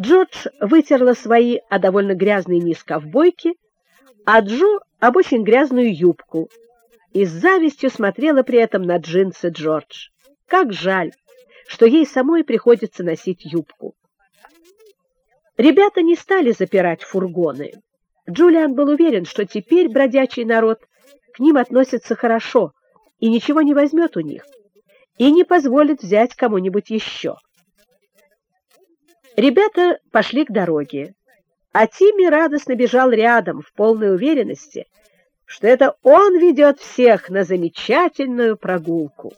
Джордж вытерла свои, а довольно грязные низ ковбойки, а Джо об очень грязную юбку и с завистью смотрела при этом на джинсы Джордж. Как жаль, что ей самой приходится носить юбку. Ребята не стали запирать фургоны. Джулиан был уверен, что теперь бродячий народ к ним относится хорошо и ничего не возьмет у них, и не позволит взять кому-нибудь еще. Ребята пошли к дороге, а Тимми радостно бежал рядом в полной уверенности, что это он ведет всех на замечательную прогулку.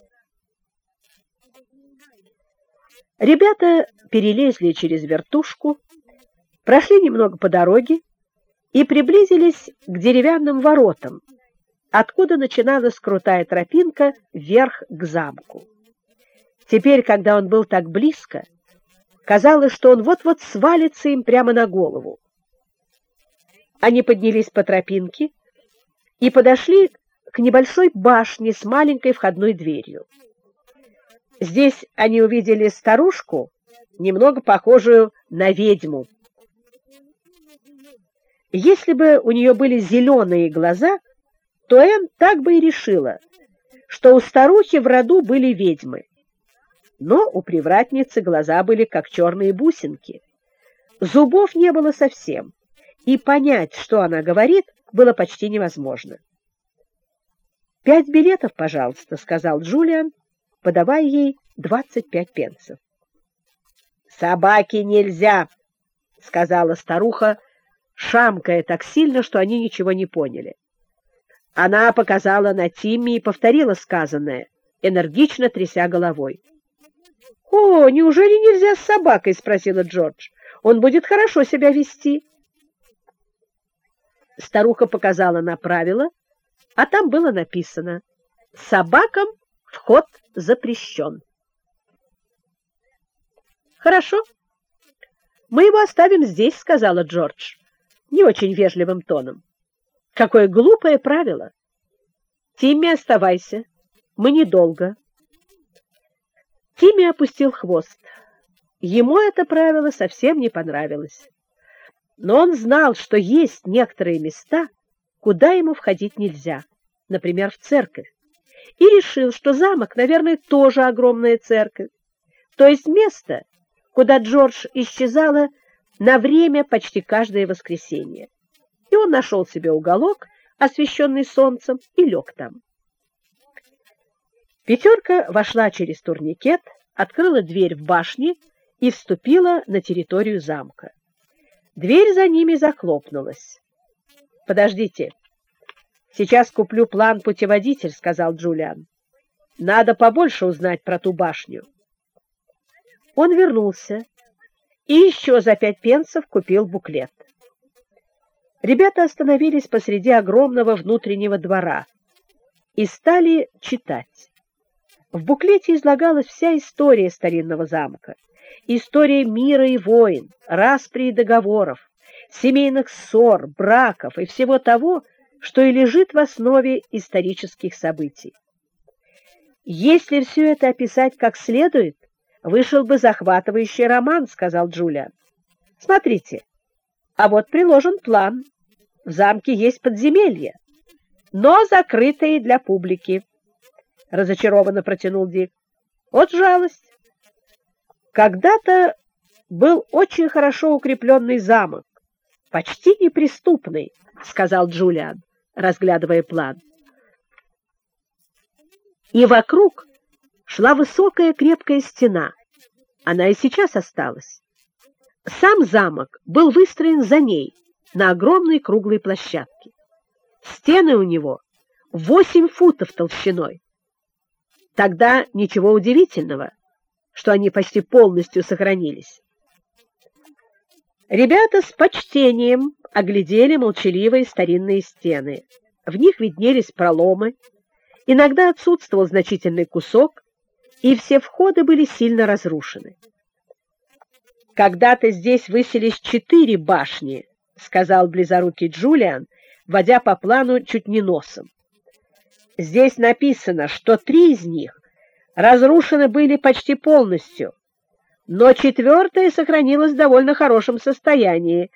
Ребята перелезли через вертушку, прошли немного по дороге и приблизились к деревянным воротам, откуда начиналась крутая тропинка вверх к замку. Теперь, когда он был так близко, казалось, что он вот-вот свалится им прямо на голову. Они поднялись по тропинке и подошли к небольшой башне с маленькой входной дверью. Здесь они увидели старушку, немного похожую на ведьму. Если бы у нее были зеленые глаза, то Энн так бы и решила, что у старухи в роду были ведьмы. Но у привратницы глаза были как черные бусинки. Зубов не было совсем, и понять, что она говорит, было почти невозможно. «Пять билетов, пожалуйста», — сказал Джулиан, подавая ей двадцать пять пенсов. «Собаке нельзя», — сказала старуха, шамкая так сильно, что они ничего не поняли. Она показала на Тимми и повторила сказанное, энергично тряся головой. «О, неужели нельзя с собакой?» — спросила Джордж. «Он будет хорошо себя вести». Старуха показала на правила, а там было написано «Собакам вход запрещен». «Хорошо, мы его оставим здесь», — сказала Джордж, не очень вежливым тоном. «Какое глупое правило! Тимми, оставайся, мы недолго». Тимми опустил хвост. Ему это правило совсем не понравилось но он знал, что есть некоторые места, куда ему входить нельзя, например, в церковь, и решил, что замок, наверное, тоже огромная церковь, то есть место, куда Джордж исчезала на время почти каждое воскресенье. И он нашел себе уголок, освещенный солнцем, и лег там. Пятерка вошла через турникет, открыла дверь в башне и вступила на территорию замка. Дверь за ними захлопнулась. «Подождите, сейчас куплю план-путеводитель», — сказал Джулиан. «Надо побольше узнать про ту башню». Он вернулся и еще за пять пенсов купил буклет. Ребята остановились посреди огромного внутреннего двора и стали читать. В буклете излагалась вся история старинного замка история мира и войн, распри и договоров, семейных ссор, браков и всего того, что и лежит в основе исторических событий. Если все это описать как следует, вышел бы захватывающий роман, сказал Джулиан. Смотрите, а вот приложен план. В замке есть подземелье, но закрытые для публики. Разочарованно протянул Дик. Вот жалость. Когда-то был очень хорошо укрепленный замок, почти неприступный, сказал Джулиан, разглядывая план. И вокруг шла высокая крепкая стена. Она и сейчас осталась. Сам замок был выстроен за ней на огромной круглой площадке. Стены у него восемь футов толщиной. Тогда ничего удивительного, что они почти полностью сохранились. Ребята с почтением оглядели молчаливые старинные стены. В них виднелись проломы, иногда отсутствовал значительный кусок, и все входы были сильно разрушены. «Когда-то здесь высились четыре башни», — сказал близорукий Джулиан, водя по плану чуть не носом. «Здесь написано, что три из них разрушены были почти полностью. но четвертая сохранилась в довольно хорошем состоянии,